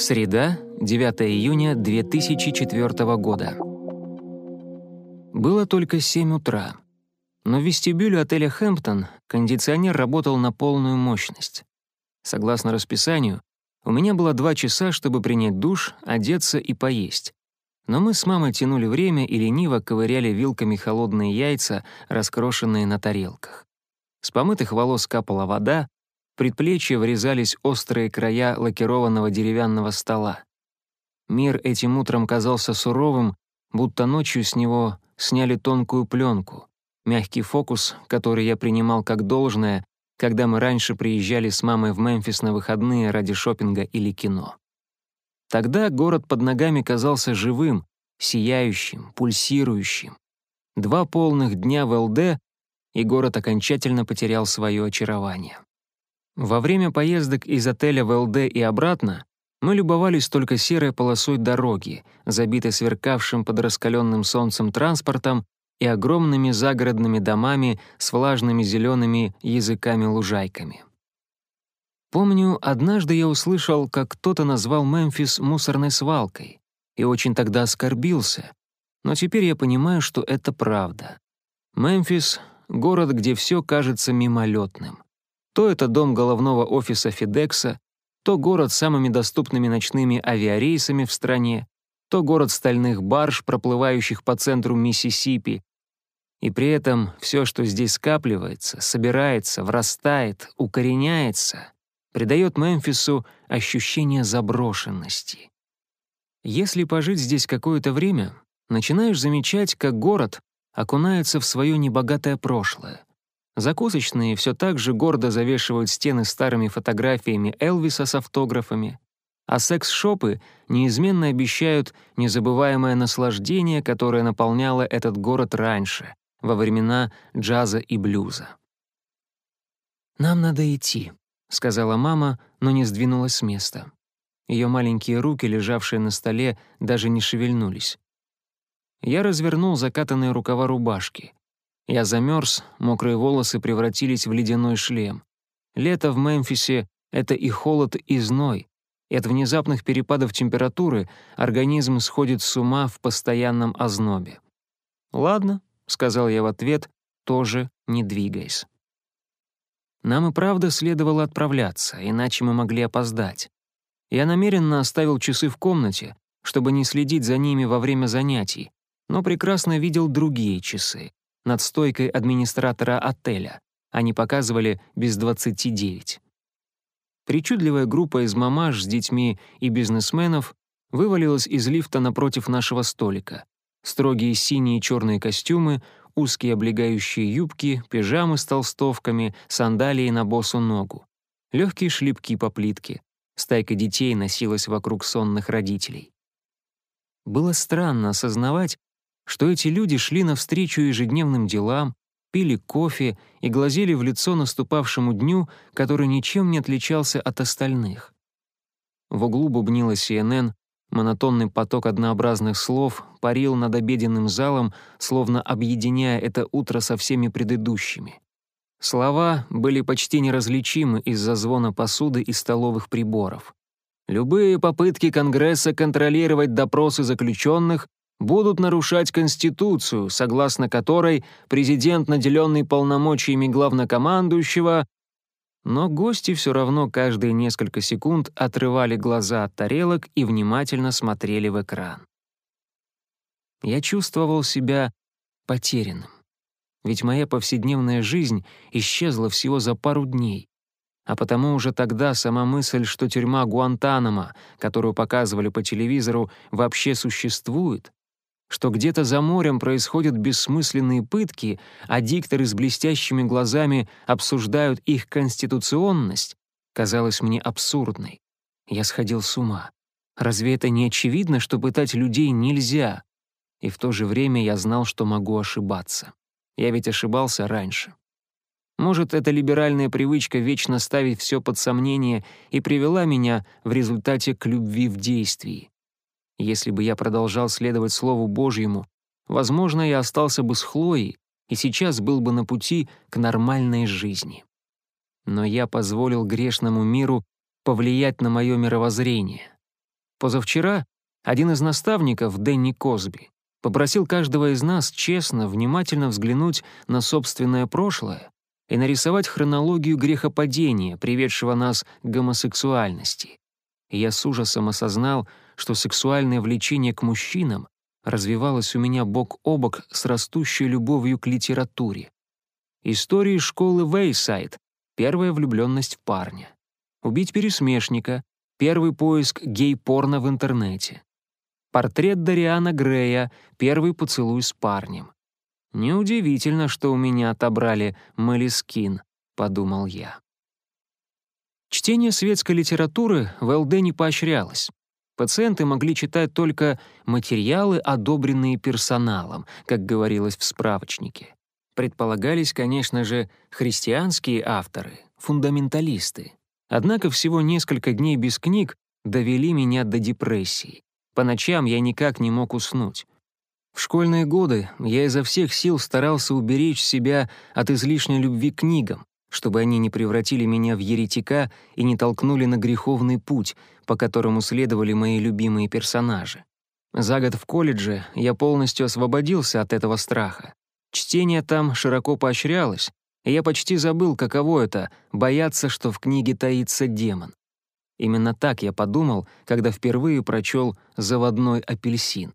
Среда, 9 июня 2004 года. Было только 7 утра. Но в вестибюле отеля «Хэмптон» кондиционер работал на полную мощность. Согласно расписанию, у меня было два часа, чтобы принять душ, одеться и поесть. Но мы с мамой тянули время и лениво ковыряли вилками холодные яйца, раскрошенные на тарелках. С помытых волос капала вода, предплечья врезались острые края лакированного деревянного стола. Мир этим утром казался суровым, будто ночью с него сняли тонкую пленку, мягкий фокус, который я принимал как должное, когда мы раньше приезжали с мамой в Мемфис на выходные ради шопинга или кино. Тогда город под ногами казался живым, сияющим, пульсирующим. Два полных дня в ЛД, и город окончательно потерял свое очарование. Во время поездок из отеля в ЛД и обратно мы любовались только серой полосой дороги, забитой сверкавшим под раскаленным солнцем транспортом и огромными загородными домами с влажными зелеными языками-лужайками. Помню, однажды я услышал, как кто-то назвал Мемфис мусорной свалкой, и очень тогда оскорбился, но теперь я понимаю, что это правда. Мемфис — город, где все кажется мимолетным. То это дом головного офиса Федекса, то город с самыми доступными ночными авиарейсами в стране, то город стальных барж, проплывающих по центру Миссисипи. И при этом все, что здесь скапливается, собирается, врастает, укореняется, придает Мемфису ощущение заброшенности. Если пожить здесь какое-то время, начинаешь замечать, как город окунается в свое небогатое прошлое. Закусочные все так же гордо завешивают стены старыми фотографиями Элвиса с автографами, а секс-шопы неизменно обещают незабываемое наслаждение, которое наполняло этот город раньше, во времена джаза и блюза. «Нам надо идти», — сказала мама, но не сдвинулась с места. Ее маленькие руки, лежавшие на столе, даже не шевельнулись. Я развернул закатанные рукава рубашки. Я замерз, мокрые волосы превратились в ледяной шлем. Лето в Мемфисе — это и холод, и зной. И от внезапных перепадов температуры организм сходит с ума в постоянном ознобе. «Ладно», — сказал я в ответ, тоже не двигаясь. Нам и правда следовало отправляться, иначе мы могли опоздать. Я намеренно оставил часы в комнате, чтобы не следить за ними во время занятий, но прекрасно видел другие часы над стойкой администратора отеля. Они показывали без 29. Причудливая группа из мамаш с детьми и бизнесменов вывалилась из лифта напротив нашего столика. Строгие синие и черные костюмы, узкие облегающие юбки, пижамы с толстовками, сандалии на босу ногу. Легкие шлепки по плитке. Стайка детей носилась вокруг сонных родителей. Было странно осознавать, что эти люди шли навстречу ежедневным делам, пили кофе и глазели в лицо наступавшему дню, который ничем не отличался от остальных. В углу бубнила CNN, монотонный поток однообразных слов парил над обеденным залом, словно объединяя это утро со всеми предыдущими. Слова были почти неразличимы из-за звона посуды и столовых приборов. Любые попытки Конгресса контролировать допросы заключенных будут нарушать Конституцию, согласно которой президент, наделенный полномочиями главнокомандующего, но гости все равно каждые несколько секунд отрывали глаза от тарелок и внимательно смотрели в экран. Я чувствовал себя потерянным. Ведь моя повседневная жизнь исчезла всего за пару дней. А потому уже тогда сама мысль, что тюрьма Гуантанамо, которую показывали по телевизору, вообще существует, что где-то за морем происходят бессмысленные пытки, а дикторы с блестящими глазами обсуждают их конституционность, казалось мне абсурдной. Я сходил с ума. Разве это не очевидно, что пытать людей нельзя? И в то же время я знал, что могу ошибаться. Я ведь ошибался раньше. Может, эта либеральная привычка вечно ставить все под сомнение и привела меня в результате к любви в действии. Если бы я продолжал следовать Слову Божьему, возможно, я остался бы с Хлоей и сейчас был бы на пути к нормальной жизни. Но я позволил грешному миру повлиять на мое мировоззрение. Позавчера один из наставников, Дэнни Косби, попросил каждого из нас честно, внимательно взглянуть на собственное прошлое и нарисовать хронологию грехопадения, приведшего нас к гомосексуальности. И я с ужасом осознал, что сексуальное влечение к мужчинам развивалось у меня бок о бок с растущей любовью к литературе. Истории школы Вейсайд — первая влюбленность в парня. Убить пересмешника — первый поиск гей-порно в интернете. Портрет Дариана Грея — первый поцелуй с парнем. «Неудивительно, что у меня отобрали Малискин», — подумал я. Чтение светской литературы в ЛД не поощрялось. Пациенты могли читать только материалы, одобренные персоналом, как говорилось в справочнике. Предполагались, конечно же, христианские авторы, фундаменталисты. Однако всего несколько дней без книг довели меня до депрессии. По ночам я никак не мог уснуть. В школьные годы я изо всех сил старался уберечь себя от излишней любви к книгам, чтобы они не превратили меня в еретика и не толкнули на греховный путь, по которому следовали мои любимые персонажи. За год в колледже я полностью освободился от этого страха. Чтение там широко поощрялось, и я почти забыл, каково это — бояться, что в книге таится демон. Именно так я подумал, когда впервые прочел «Заводной апельсин».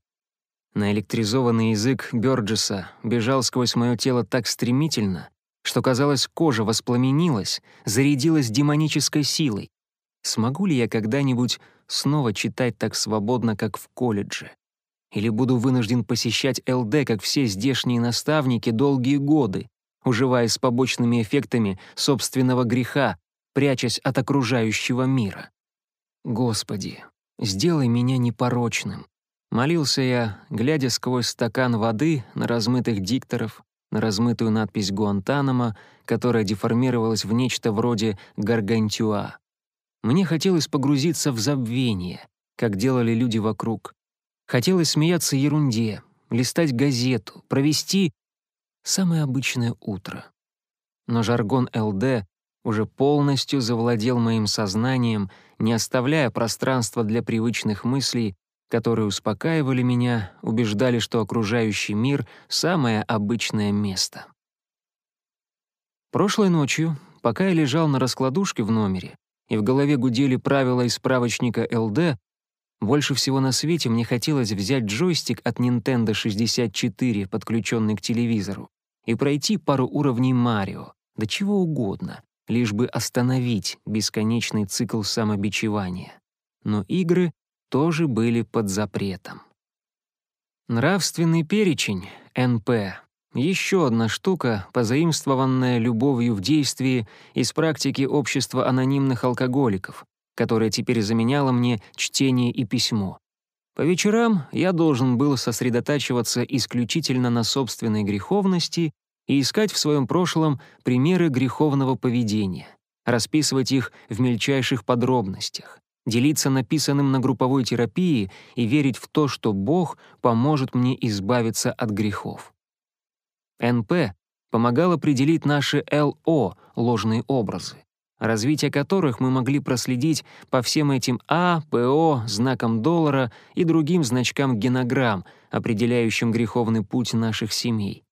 Наэлектризованный язык Бёрджеса бежал сквозь мое тело так стремительно, что, казалось, кожа воспламенилась, зарядилась демонической силой. Смогу ли я когда-нибудь снова читать так свободно, как в колледже? Или буду вынужден посещать ЛД, как все здешние наставники, долгие годы, уживаясь с побочными эффектами собственного греха, прячась от окружающего мира? Господи, сделай меня непорочным, Молился я, глядя сквозь стакан воды на размытых дикторов, на размытую надпись «Гуантанамо», которая деформировалась в нечто вроде «Гаргантюа». Мне хотелось погрузиться в забвение, как делали люди вокруг. Хотелось смеяться ерунде, листать газету, провести самое обычное утро. Но жаргон ЛД уже полностью завладел моим сознанием, не оставляя пространства для привычных мыслей, которые успокаивали меня, убеждали, что окружающий мир — самое обычное место. Прошлой ночью, пока я лежал на раскладушке в номере, и в голове гудели правила из справочника ЛД, больше всего на свете мне хотелось взять джойстик от Nintendo 64, подключенный к телевизору, и пройти пару уровней Марио, да чего угодно, лишь бы остановить бесконечный цикл самобичевания. Но игры тоже были под запретом. Нравственный перечень, НП, еще одна штука, позаимствованная любовью в действии из практики общества анонимных алкоголиков, которая теперь заменяла мне чтение и письмо. По вечерам я должен был сосредотачиваться исключительно на собственной греховности и искать в своем прошлом примеры греховного поведения, расписывать их в мельчайших подробностях делиться написанным на групповой терапии и верить в то, что Бог поможет мне избавиться от грехов. НП помогал определить наши ЛО, ложные образы, развитие которых мы могли проследить по всем этим А, ПО, знакам доллара и другим значкам генограмм, определяющим греховный путь наших семей.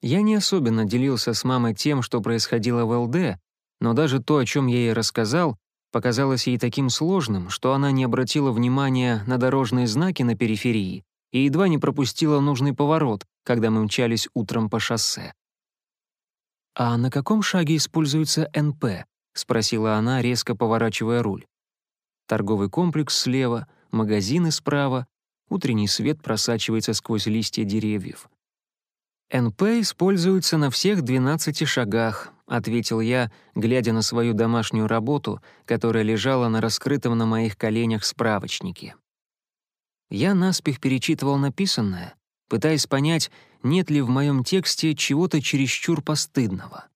Я не особенно делился с мамой тем, что происходило в ЛД, но даже то, о чем я ей рассказал, показалось ей таким сложным, что она не обратила внимания на дорожные знаки на периферии и едва не пропустила нужный поворот, когда мы мчались утром по шоссе. «А на каком шаге используется НП?» — спросила она, резко поворачивая руль. Торговый комплекс слева, магазины справа, утренний свет просачивается сквозь листья деревьев. НП используется на всех 12 шагах, ответил я, глядя на свою домашнюю работу, которая лежала на раскрытом на моих коленях справочнике. Я наспех перечитывал написанное, пытаясь понять, нет ли в моем тексте чего-то чересчур постыдного.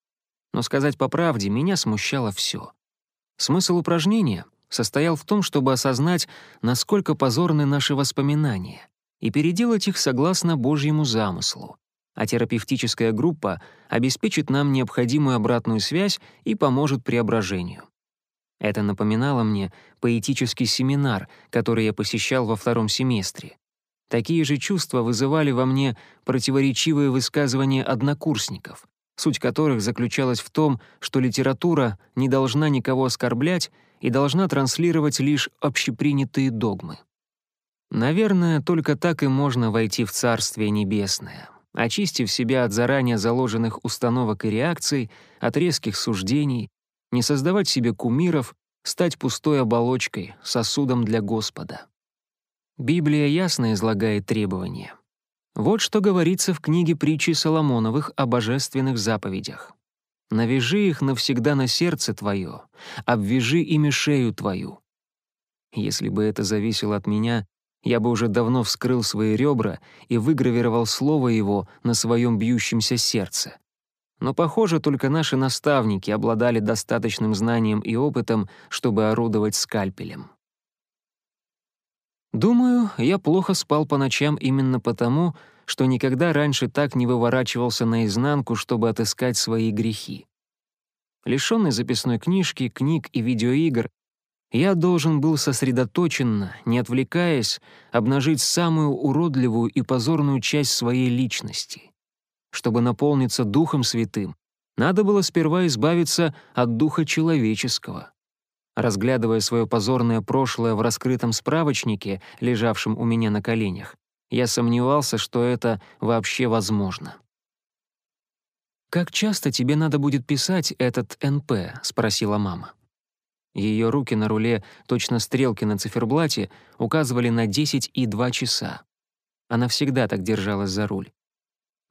Но сказать по правде, меня смущало все. Смысл упражнения состоял в том, чтобы осознать, насколько позорны наши воспоминания, и переделать их согласно Божьему замыслу а терапевтическая группа обеспечит нам необходимую обратную связь и поможет преображению. Это напоминало мне поэтический семинар, который я посещал во втором семестре. Такие же чувства вызывали во мне противоречивые высказывания однокурсников, суть которых заключалась в том, что литература не должна никого оскорблять и должна транслировать лишь общепринятые догмы. Наверное, только так и можно войти в Царствие Небесное, очистив себя от заранее заложенных установок и реакций, от резких суждений, не создавать себе кумиров, стать пустой оболочкой, сосудом для Господа. Библия ясно излагает требования. Вот что говорится в книге притчи Соломоновых о божественных заповедях. «Навяжи их навсегда на сердце твое, обвяжи ими шею твою». Если бы это зависело от меня, я бы уже давно вскрыл свои ребра и выгравировал слово его на своем бьющемся сердце. Но, похоже, только наши наставники обладали достаточным знанием и опытом, чтобы орудовать скальпелем. Думаю, я плохо спал по ночам именно потому, что никогда раньше так не выворачивался наизнанку, чтобы отыскать свои грехи. Лишённый записной книжки, книг и видеоигр, я должен был сосредоточенно, не отвлекаясь, обнажить самую уродливую и позорную часть своей личности. Чтобы наполниться Духом Святым, надо было сперва избавиться от духа человеческого. Разглядывая свое позорное прошлое в раскрытом справочнике, лежавшем у меня на коленях, я сомневался, что это вообще возможно. «Как часто тебе надо будет писать этот НП?» — спросила мама. Ее руки на руле, точно стрелки на циферблате, указывали на 10 и 2 часа. Она всегда так держалась за руль.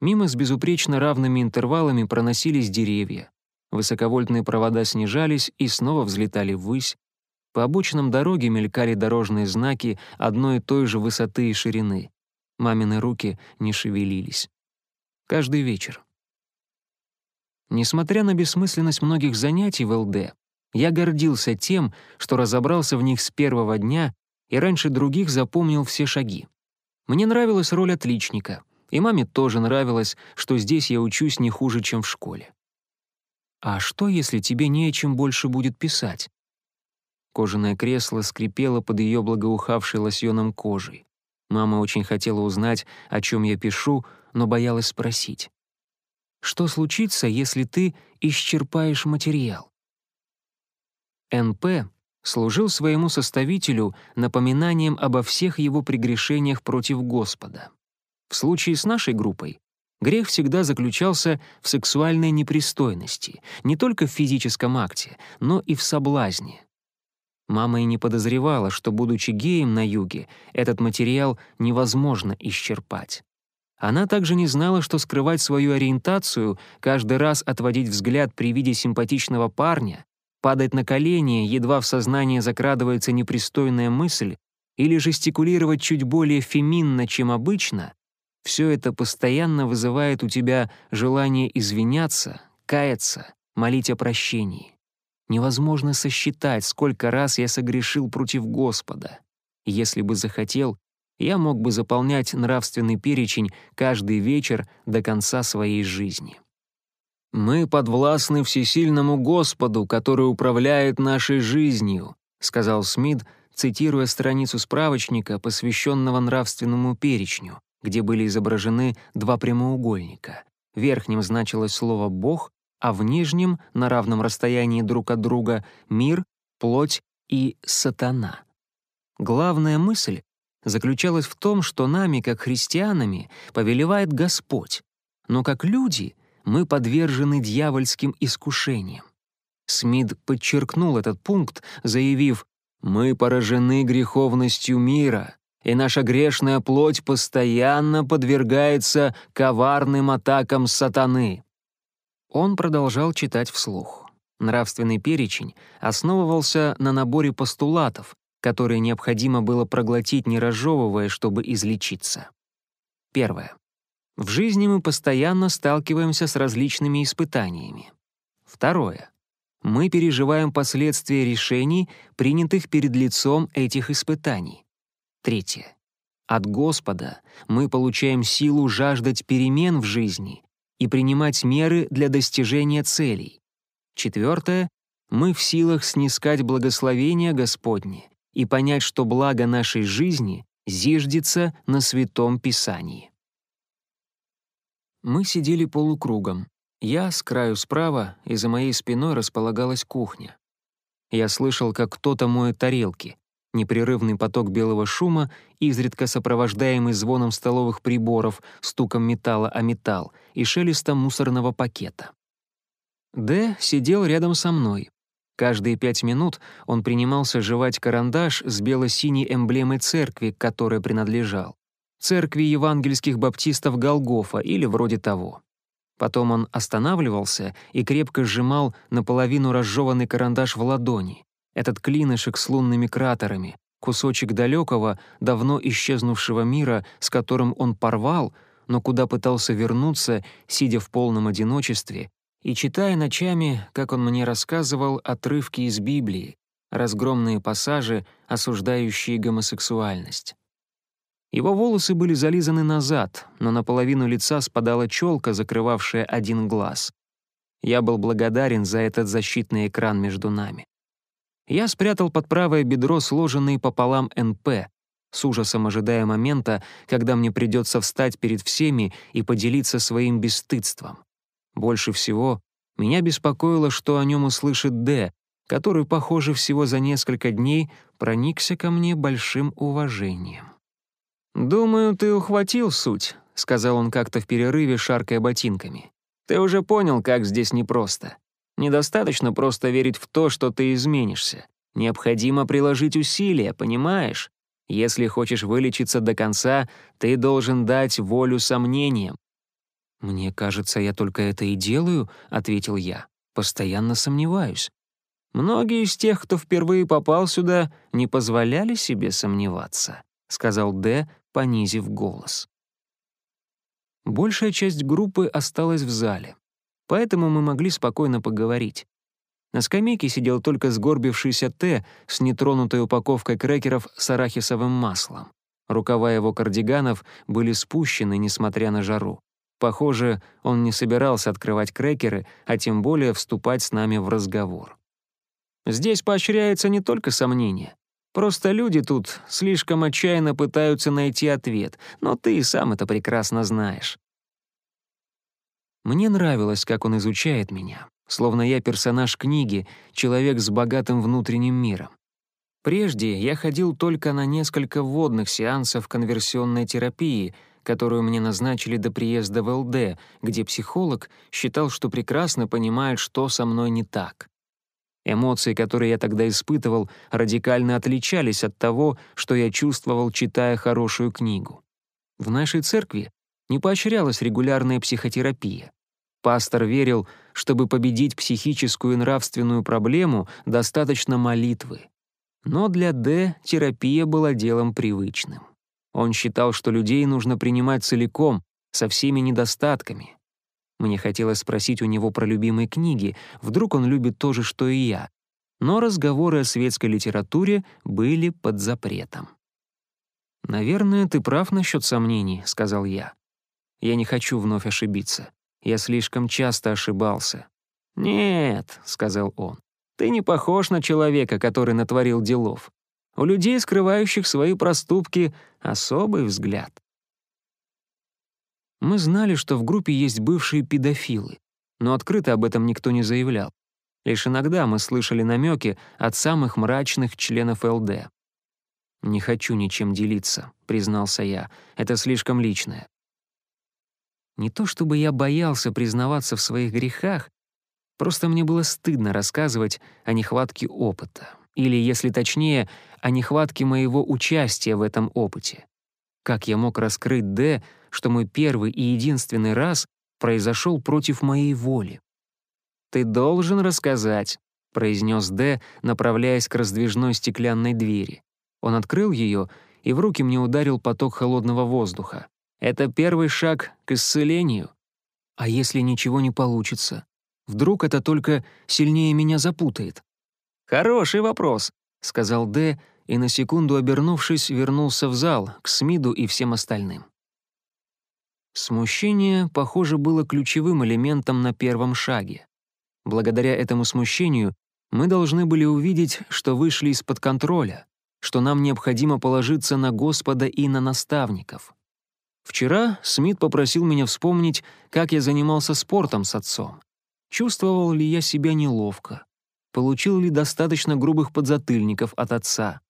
Мимо с безупречно равными интервалами проносились деревья. Высоковольтные провода снижались и снова взлетали ввысь. По обочинам дороги мелькали дорожные знаки одной и той же высоты и ширины. Мамины руки не шевелились. Каждый вечер. Несмотря на бессмысленность многих занятий в ЛД, я гордился тем, что разобрался в них с первого дня и раньше других запомнил все шаги. Мне нравилась роль отличника, и маме тоже нравилось, что здесь я учусь не хуже, чем в школе. «А что, если тебе не о чем больше будет писать?» Кожаное кресло скрипело под ее благоухавшей лосьоном кожей. Мама очень хотела узнать, о чем я пишу, но боялась спросить. «Что случится, если ты исчерпаешь материал?» НП служил своему составителю напоминанием обо всех его прегрешениях против Господа. В случае с нашей группой Грех всегда заключался в сексуальной непристойности, не только в физическом акте, но и в соблазне. Мама и не подозревала, что, будучи геем на юге, этот материал невозможно исчерпать. Она также не знала, что скрывать свою ориентацию, каждый раз отводить взгляд при виде симпатичного парня, падать на колени, едва в сознание закрадывается непристойная мысль, или жестикулировать чуть более феминно, чем обычно, все это постоянно вызывает у тебя желание извиняться, каяться, молить о прощении. Невозможно сосчитать, сколько раз я согрешил против Господа. Если бы захотел, я мог бы заполнять нравственный перечень каждый вечер до конца своей жизни. «Мы подвластны всесильному Господу, который управляет нашей жизнью», сказал Смит, цитируя страницу справочника, посвященного нравственному перечню, где были изображены два прямоугольника. В верхнем значилось слово «бог», а в нижнем, на равном расстоянии друг от друга, мир, плоть и сатана. Главная мысль заключалась в том, что нами, как христианами, повелевает Господь, но как люди мы подвержены дьявольским искушениям. Смит подчеркнул этот пункт, заявив «Мы поражены греховностью мира, и наша грешная плоть постоянно подвергается коварным атакам сатаны». Он продолжал читать вслух. Нравственный перечень основывался на наборе постулатов, которые необходимо было проглотить, не разжевывая, чтобы излечиться. Первое. В жизни мы постоянно сталкиваемся с различными испытаниями. Второе. Мы переживаем последствия решений, принятых перед лицом этих испытаний. Третье. От Господа мы получаем силу жаждать перемен в жизни и принимать меры для достижения целей. Четвертое. мы в силах снискать благословение Господне и понять, что благо нашей жизни зиждется на Святом Писании. Мы сидели полукругом. Я с краю справа, и за моей спиной располагалась кухня. Я слышал, как кто-то моет тарелки, непрерывный поток белого шума, изредка сопровождаемый звоном столовых приборов, стуком металла о металл и шелестом мусорного пакета. Д сидел рядом со мной. Каждые пять минут он принимался жевать карандаш с бело-синей эмблемой церкви, к которой принадлежал. Церкви евангельских баптистов Голгофа или вроде того. Потом он останавливался и крепко сжимал наполовину разжеванный карандаш в ладони. Этот клинышек с лунными кратерами, кусочек далекого, давно исчезнувшего мира, с которым он порвал, но куда пытался вернуться, сидя в полном одиночестве, и читая ночами, как он мне рассказывал, отрывки из Библии, разгромные пассажи, осуждающие гомосексуальность. Его волосы были зализаны назад, но наполовину лица спадала челка, закрывавшая один глаз. Я был благодарен за этот защитный экран между нами. Я спрятал под правое бедро сложенный пополам НП, с ужасом ожидая момента, когда мне придется встать перед всеми и поделиться своим бесстыдством. Больше всего меня беспокоило, что о нем услышит Д, который, похоже, всего за несколько дней проникся ко мне большим уважением. «Думаю, ты ухватил суть», — сказал он как-то в перерыве, шаркая ботинками. «Ты уже понял, как здесь непросто. Недостаточно просто верить в то, что ты изменишься. Необходимо приложить усилия, понимаешь? Если хочешь вылечиться до конца, ты должен дать волю сомнениям. «Мне кажется, я только это и делаю», — ответил я. «Постоянно сомневаюсь». «Многие из тех, кто впервые попал сюда, не позволяли себе сомневаться», — сказал Д, понизив голос. Большая часть группы осталась в зале, поэтому мы могли спокойно поговорить. На скамейке сидел только сгорбившийся Т с нетронутой упаковкой крекеров с арахисовым маслом. Рукава его кардиганов были спущены, несмотря на жару. Похоже, он не собирался открывать крекеры, а тем более вступать с нами в разговор. Здесь поощряется не только сомнение. Просто люди тут слишком отчаянно пытаются найти ответ, но ты и сам это прекрасно знаешь. Мне нравилось, как он изучает меня, словно я персонаж книги, человек с богатым внутренним миром. Прежде я ходил только на несколько вводных сеансов конверсионной терапии — которую мне назначили до приезда в ЛД, где психолог считал, что прекрасно понимает, что со мной не так. Эмоции, которые я тогда испытывал, радикально отличались от того, что я чувствовал, читая хорошую книгу. В нашей церкви не поощрялась регулярная психотерапия. Пастор верил, чтобы победить психическую и нравственную проблему, достаточно молитвы. Но для Д терапия была делом привычным. Он считал, что людей нужно принимать целиком, со всеми недостатками. Мне хотелось спросить у него про любимые книги, вдруг он любит то же, что и я. Но разговоры о светской литературе были под запретом. «Наверное, ты прав насчет сомнений», — сказал я. «Я не хочу вновь ошибиться. Я слишком часто ошибался». «Нет», — сказал он, — «ты не похож на человека, который натворил делов. У людей, скрывающих свои проступки, особый взгляд. Мы знали, что в группе есть бывшие педофилы, но открыто об этом никто не заявлял. Лишь иногда мы слышали намеки от самых мрачных членов ЛД. «Не хочу ничем делиться», — признался я. «Это слишком личное». Не то чтобы я боялся признаваться в своих грехах, просто мне было стыдно рассказывать о нехватке опыта или, если точнее, о нехватке моего участия в этом опыте. Как я мог раскрыть Д, что мой первый и единственный раз произошел против моей воли? «Ты должен рассказать», — произнес Д, направляясь к раздвижной стеклянной двери. Он открыл ее, и в руки мне ударил поток холодного воздуха. «Это первый шаг к исцелению». «А если ничего не получится? Вдруг это только сильнее меня запутает?» «Хороший вопрос», — сказал Д, и на секунду обернувшись, вернулся в зал, к Смиду и всем остальным. Смущение, похоже, было ключевым элементом на первом шаге. Благодаря этому смущению Мы должны были увидеть, что вышли из-под контроля, что нам необходимо положиться на Господа и на наставников. Вчера Смит попросил меня вспомнить, как я занимался спортом с отцом. Чувствовал ли я себя неловко? Получил ли достаточно грубых подзатыльников от отца?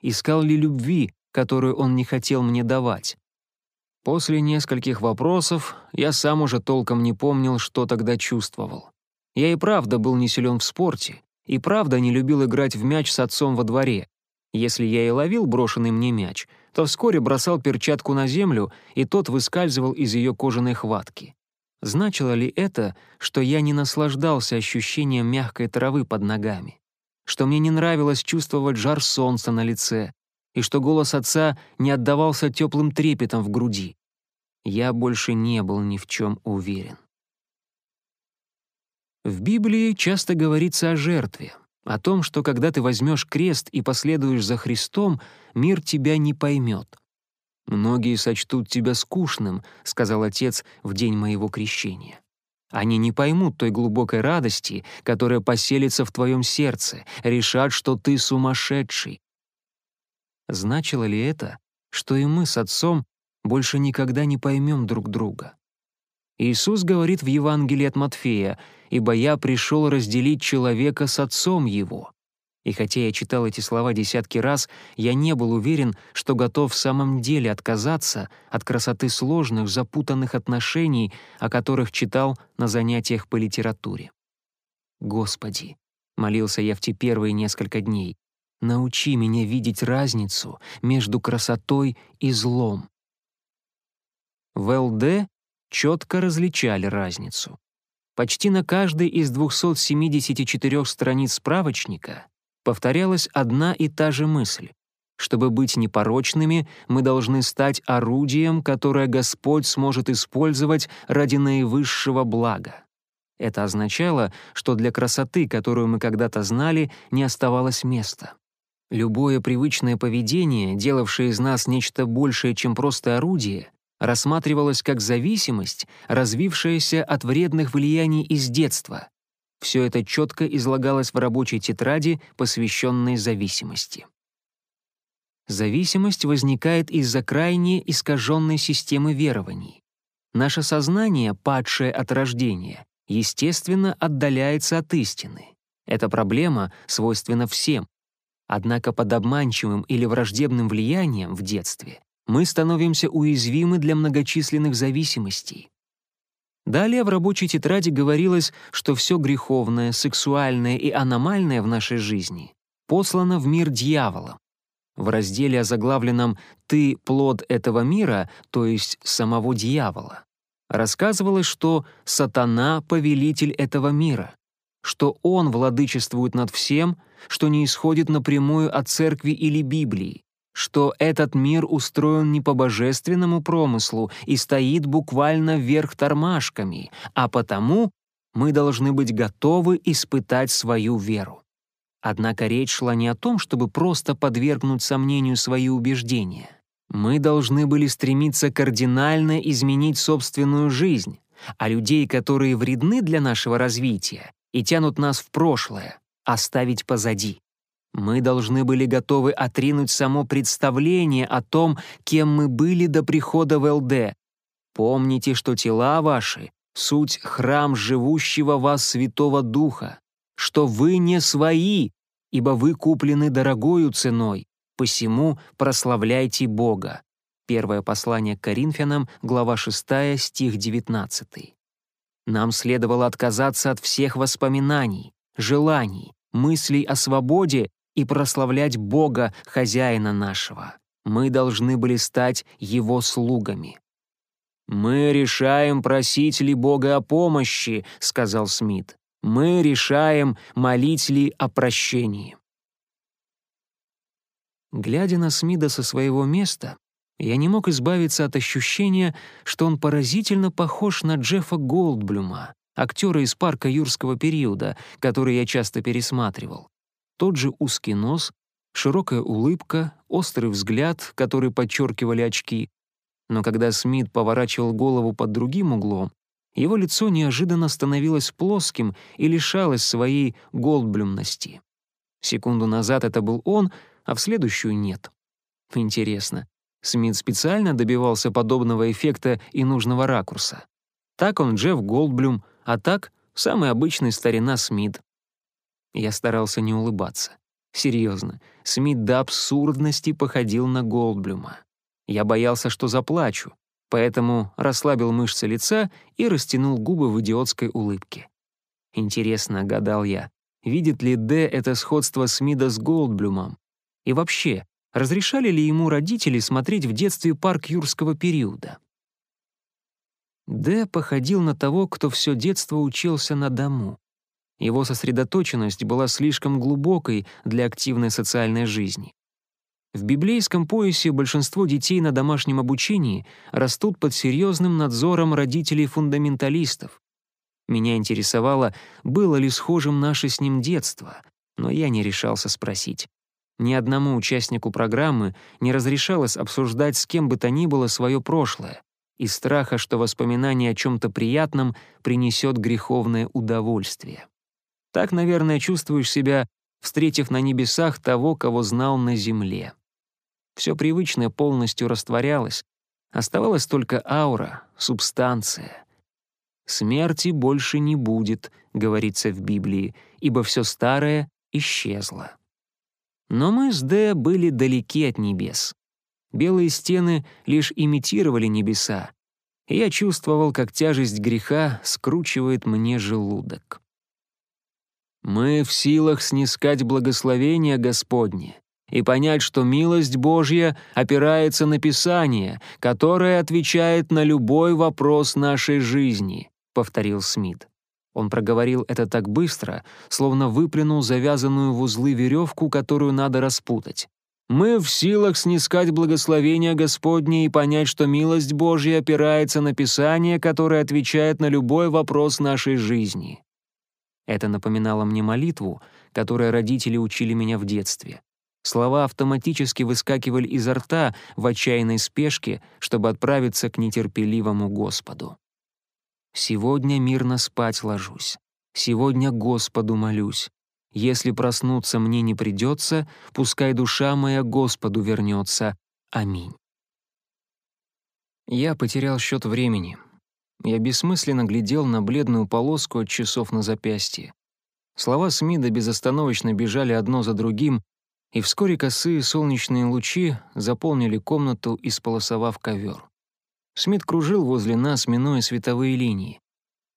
Искал ли любви, которую он не хотел мне давать? После нескольких вопросов я сам уже толком не помнил, что тогда чувствовал. Я и правда был не силен в спорте, и правда не любил играть в мяч с отцом во дворе. Если я и ловил брошенный мне мяч, то вскоре бросал перчатку на землю, и тот выскальзывал из ее кожаной хватки. Значило ли это, что я не наслаждался ощущением мягкой травы под ногами? Что мне не нравилось чувствовать жар солнца на лице? И что голос отца не отдавался теплым трепетом в груди? Я больше не был ни в чем уверен. В Библии часто говорится о жертве, о том, что когда ты возьмешь крест и последуешь за Христом, мир тебя не поймет. «Многие сочтут тебя скучным», — сказал отец в день моего крещения. «Они не поймут той глубокой радости, которая поселится в твоем сердце, решат, что ты сумасшедший». Значило ли это, что и мы с отцом больше никогда не поймем друг друга? Иисус говорит в Евангелии от Матфея, «Ибо я пришел разделить человека с отцом его». И хотя я читал эти слова десятки раз, я не был уверен, что готов в самом деле отказаться от красоты сложных, запутанных отношений, о которых читал на занятиях по литературе. «Господи», — молился я в те первые несколько дней, «научи меня видеть разницу между красотой и злом». В ЛД четко различали разницу. Почти на каждой из 274 страниц справочника повторялась одна и та же мысль. Чтобы быть непорочными, мы должны стать орудием, которое Господь сможет использовать ради наивысшего блага. Это означало, что для красоты, которую мы когда-то знали, не оставалось места. Любое привычное поведение, делавшее из нас нечто большее, чем просто орудие, рассматривалось как зависимость, развившаяся от вредных влияний из детства, все это четко излагалось в рабочей тетради, посвященной зависимости. Зависимость возникает из-за крайне искаженной системы верований. Наше сознание, падшее от рождения, естественно, отдаляется от истины. Эта проблема свойственна всем. Однако под обманчивым или враждебным влиянием в детстве мы становимся уязвимы для многочисленных зависимостей. Далее в рабочей тетради говорилось, что все греховное, сексуальное и аномальное в нашей жизни послано в мир дьяволом. В разделе, озаглавленном «Ты — плод этого мира», то есть самого дьявола, рассказывалось, что сатана — повелитель этого мира, что он владычествует над всем, что не исходит напрямую от церкви или Библии, что этот мир устроен не по божественному промыслу и стоит буквально вверх тормашками, а потому мы должны быть готовы испытать свою веру. Однако речь шла не о том, чтобы просто подвергнуть сомнению свои убеждения. Мы должны были стремиться кардинально изменить собственную жизнь, а людей, которые вредны для нашего развития и тянут нас в прошлое, оставить позади. Мы должны были готовы отринуть само представление о том, кем мы были до прихода в ЛД. Помните, что тела ваши — суть храм живущего вас Святого Духа, что вы не свои, ибо вы куплены дорогою ценой, посему прославляйте Бога. Первое послание к Коринфянам, глава 6, стих 19. Нам следовало отказаться от всех воспоминаний, желаний, мыслей о свободе и прославлять Бога, хозяина нашего. Мы должны были стать Его слугами. «Мы решаем, просить ли Бога о помощи», — сказал Смит. «Мы решаем, молить ли о прощении». Глядя на Смида со своего места, я не мог избавиться от ощущения, что он поразительно похож на Джеффа Голдблюма, актера из парка юрского периода, который я часто пересматривал. Тот же узкий нос, широкая улыбка, острый взгляд, который подчеркивали очки. Но когда Смит поворачивал голову под другим углом, его лицо неожиданно становилось плоским и лишалось своей голдблюмности. Секунду назад это был он, а в следующую — нет. Интересно, Смит специально добивался подобного эффекта и нужного ракурса? Так он Джефф Голдблюм, а так — самый обычный старина Смит. Я старался не улыбаться. Серьезно, Смит до абсурдности походил на Голдблюма. Я боялся, что заплачу, поэтому расслабил мышцы лица и растянул губы в идиотской улыбке. Интересно, гадал я, видит ли Д это сходство Смида с Голдблюмом? И вообще, разрешали ли ему родители смотреть в детстве парк юрского периода? Д походил на того, кто все детство учился на дому. Его сосредоточенность была слишком глубокой для активной социальной жизни. В библейском поясе большинство детей на домашнем обучении растут под серьезным надзором родителей-фундаменталистов. Меня интересовало, было ли схожим наше с ним детство, но я не решался спросить. Ни одному участнику программы не разрешалось обсуждать с кем бы то ни было свое прошлое, из страха, что воспоминание о чем-то приятном принесет греховное удовольствие. Так, наверное, чувствуешь себя, встретив на небесах того, кого знал на земле. Все привычное полностью растворялось, оставалась только аура, субстанция. «Смерти больше не будет», — говорится в Библии, «ибо все старое исчезло». Но мы с Д были далеки от небес. Белые стены лишь имитировали небеса, и я чувствовал, как тяжесть греха скручивает мне желудок. Мы в силах снискать благословение Господне и понять, что милость Божья опирается на Писание, которое отвечает на любой вопрос нашей жизни», — повторил Смит. Он проговорил это так быстро, словно выплюнул завязанную в узлы веревку, которую надо распутать. «Мы в силах снискать благословение Господне и понять, что милость Божья опирается на Писание, которое отвечает на любой вопрос нашей жизни. Это напоминало мне молитву, которой родители учили меня в детстве. Слова автоматически выскакивали изо рта в отчаянной спешке, чтобы отправиться к нетерпеливому Господу. «Сегодня мирно спать ложусь. Сегодня Господу молюсь. Если проснуться мне не придется, пускай душа моя Господу вернется. Аминь». Я потерял счет времени. Я бессмысленно глядел на бледную полоску от часов на запястье. Слова Смида безостановочно бежали одно за другим, и вскоре косые солнечные лучи заполнили комнату, исполосовав ковер. Смит кружил возле нас, минуя световые линии.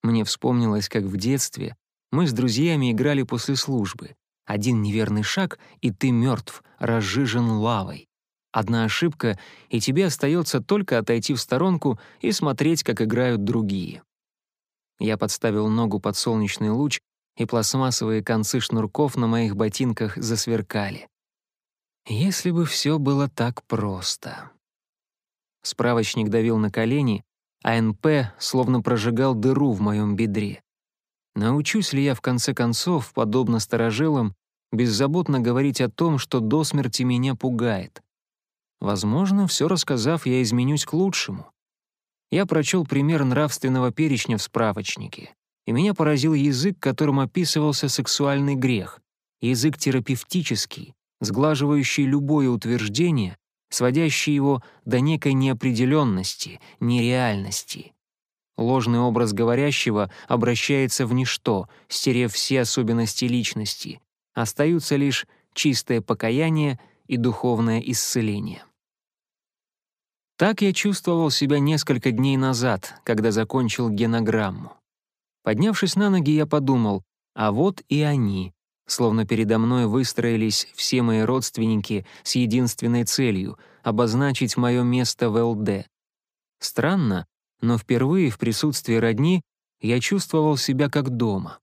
Мне вспомнилось, как в детстве мы с друзьями играли после службы. Один неверный шаг, и ты мертв, разжижен лавой. Одна ошибка, и тебе остается только отойти в сторонку и смотреть, как играют другие. Я подставил ногу под солнечный луч, и пластмассовые концы шнурков на моих ботинках засверкали. Если бы все было так просто. Справочник давил на колени, а НП словно прожигал дыру в моем бедре. Научусь ли я в конце концов, подобно старожилам, беззаботно говорить о том, что до смерти меня пугает? Возможно, все рассказав, я изменюсь к лучшему. Я прочел пример нравственного перечня в справочнике, и меня поразил язык, которым описывался сексуальный грех, язык терапевтический, сглаживающий любое утверждение, сводящий его до некой неопределенности, нереальности. Ложный образ говорящего обращается в ничто, стерев все особенности личности. Остаются лишь чистое покаяние и духовное исцеление. Так я чувствовал себя несколько дней назад, когда закончил генограмму. Поднявшись на ноги, я подумал, а вот и они. Словно передо мной выстроились все мои родственники с единственной целью — обозначить мое место в ЛД. Странно, но впервые в присутствии родни я чувствовал себя как дома.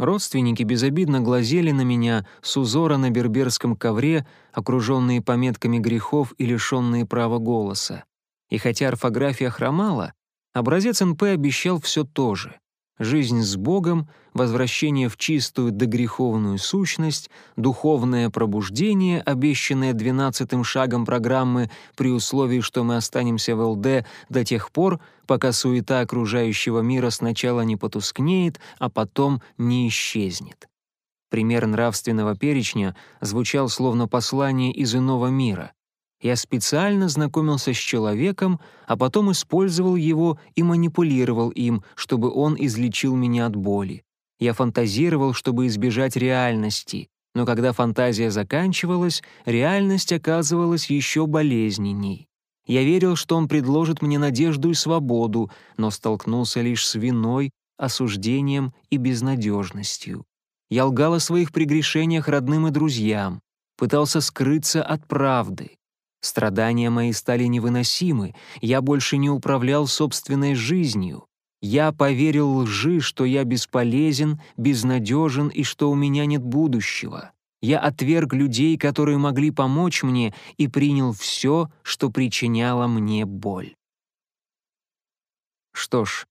Родственники безобидно глазели на меня с узора на берберском ковре, окруженные пометками грехов и лишенные права голоса. И хотя орфография хромала, образец НП обещал все то же. Жизнь с Богом, возвращение в чистую догреховную сущность, духовное пробуждение, обещанное двенадцатым шагом программы при условии, что мы останемся в ЛД до тех пор, пока суета окружающего мира сначала не потускнеет, а потом не исчезнет. Пример нравственного перечня звучал словно послание из иного мира. Я специально знакомился с человеком, а потом использовал его и манипулировал им, чтобы он излечил меня от боли. Я фантазировал, чтобы избежать реальности, но когда фантазия заканчивалась, реальность оказывалась еще болезненней. Я верил, что он предложит мне надежду и свободу, но столкнулся лишь с виной, осуждением и безнадежностью. Я лгал о своих прегрешениях родным и друзьям, пытался скрыться от правды. Страдания мои стали невыносимы, я больше не управлял собственной жизнью. Я поверил лжи, что я бесполезен, безнадежен и что у меня нет будущего. Я отверг людей, которые могли помочь мне, и принял все, что причиняло мне боль. «Что ж,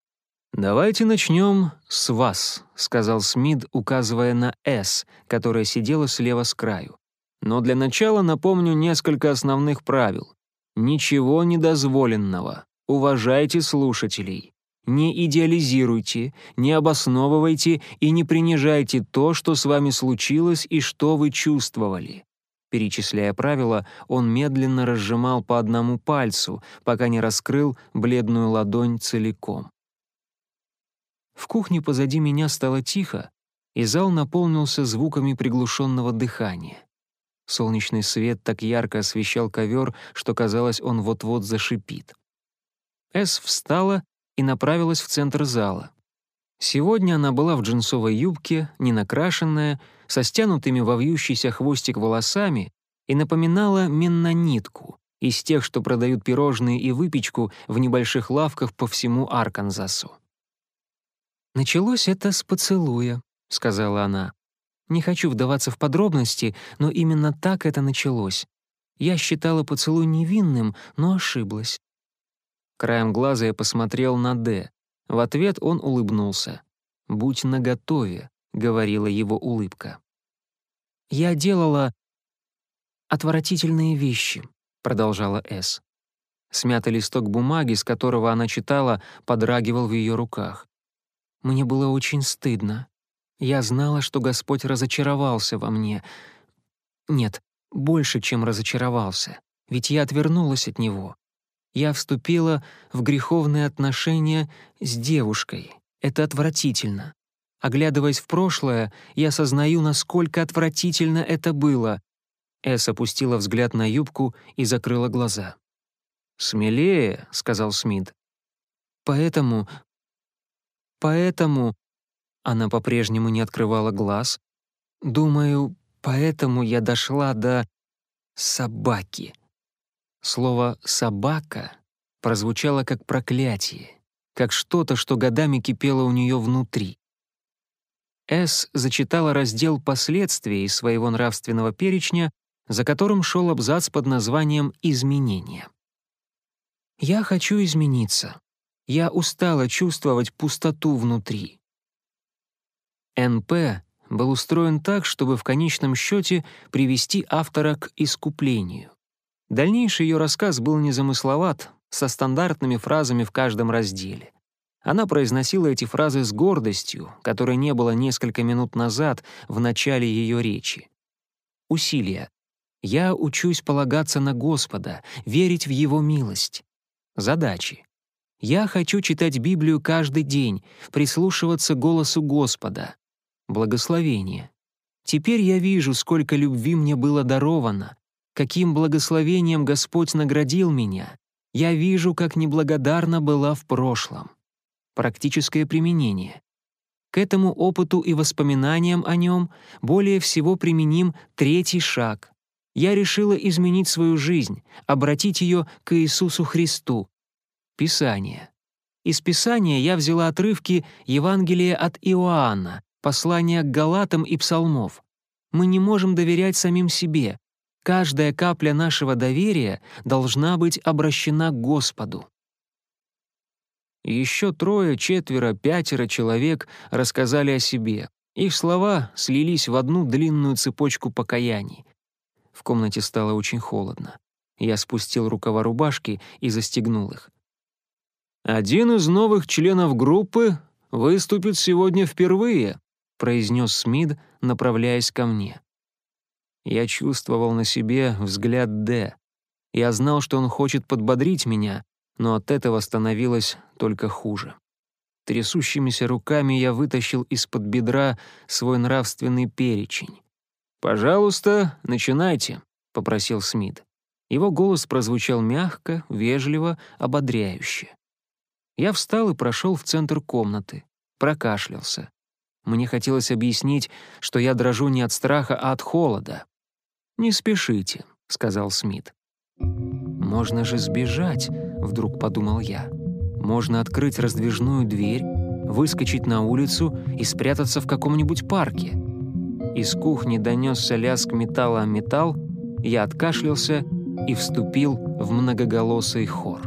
давайте начнем с вас», — сказал Смит, указывая на «С», которая сидела слева с краю. Но для начала напомню несколько основных правил. Ничего недозволенного. Уважайте слушателей. Не идеализируйте, не обосновывайте и не принижайте то, что с вами случилось и что вы чувствовали. Перечисляя правила, он медленно разжимал по одному пальцу, пока не раскрыл бледную ладонь целиком. В кухне позади меня стало тихо, и зал наполнился звуками приглушенного дыхания. Солнечный свет так ярко освещал ковер, что казалось, он вот-вот зашипит. Эс встала и направилась в центр зала. Сегодня она была в джинсовой юбке, ненакрашенная, со стянутыми во вьющийся хвостик волосами и напоминала меннонитку из тех, что продают пирожные и выпечку в небольших лавках по всему Арканзасу. «Началось это с поцелуя», — сказала она. Не хочу вдаваться в подробности, но именно так это началось. Я считала поцелуй невинным, но ошиблась. Краем глаза я посмотрел на Д. В ответ он улыбнулся. «Будь наготове», — говорила его улыбка. «Я делала отвратительные вещи», — продолжала С. Смятый листок бумаги, с которого она читала, подрагивал в ее руках. Мне было очень стыдно. Я знала, что Господь разочаровался во мне. Нет, больше, чем разочаровался, ведь я отвернулась от Него. Я вступила в греховные отношения с девушкой. Это отвратительно. Оглядываясь в прошлое, я осознаю, насколько отвратительно это было. Эс опустила взгляд на юбку и закрыла глаза. «Смелее», — сказал Смит. «Поэтому... поэтому она по-прежнему не открывала глаз. «Думаю, поэтому я дошла до... собаки». Слово «собака» прозвучало как проклятие, как что-то, что годами кипело у нее внутри. С зачитала раздел «Последствия» из своего нравственного перечня, за которым шел абзац под названием «Изменения». «Я хочу измениться. Я устала чувствовать пустоту внутри. НП был устроен так, чтобы в конечном счете привести автора к искуплению. Дальнейший ее рассказ был незамысловат, со стандартными фразами в каждом разделе. Она произносила эти фразы с гордостью, которой не было несколько минут назад в начале ее речи. Усилия. Я учусь полагаться на Господа, верить в Его милость. Задачи. Я хочу читать Библию каждый день, прислушиваться голосу Господа благословение. Теперь я вижу, сколько любви мне было даровано, каким благословением Господь наградил меня. Я вижу, как неблагодарна была в прошлом. Практическое применение. К этому опыту и воспоминаниям о нем более всего применим третий шаг. Я решила изменить свою жизнь, обратить ее к Иисусу Христу. Писание. Из Писания я взяла отрывки Евангелия от Иоанна, послания к Галатам и псалмов. Мы не можем доверять самим себе. Каждая капля нашего доверия должна быть обращена к Господу. Еще трое, четверо, пятеро человек рассказали о себе. Их слова слились в одну длинную цепочку покаяний. В комнате стало очень холодно. Я спустил рукава рубашки и застегнул их. «Один из новых членов группы выступит сегодня впервые», произнес Смид, направляясь ко мне. Я чувствовал на себе взгляд Д. Я знал, что он хочет подбодрить меня, но от этого становилось только хуже. Трясущимися руками я вытащил из-под бедра свой нравственный перечень. «Пожалуйста, начинайте», — попросил Смит. Его голос прозвучал мягко, вежливо, ободряюще. Я встал и прошел в центр комнаты, прокашлялся. Мне хотелось объяснить, что я дрожу не от страха, а от холода. «Не спешите», — сказал Смит. «Можно же сбежать», — вдруг подумал я. «Можно открыть раздвижную дверь, выскочить на улицу и спрятаться в каком-нибудь парке». Из кухни донесся лязг металла о металл, я откашлялся и вступил в многоголосый хор.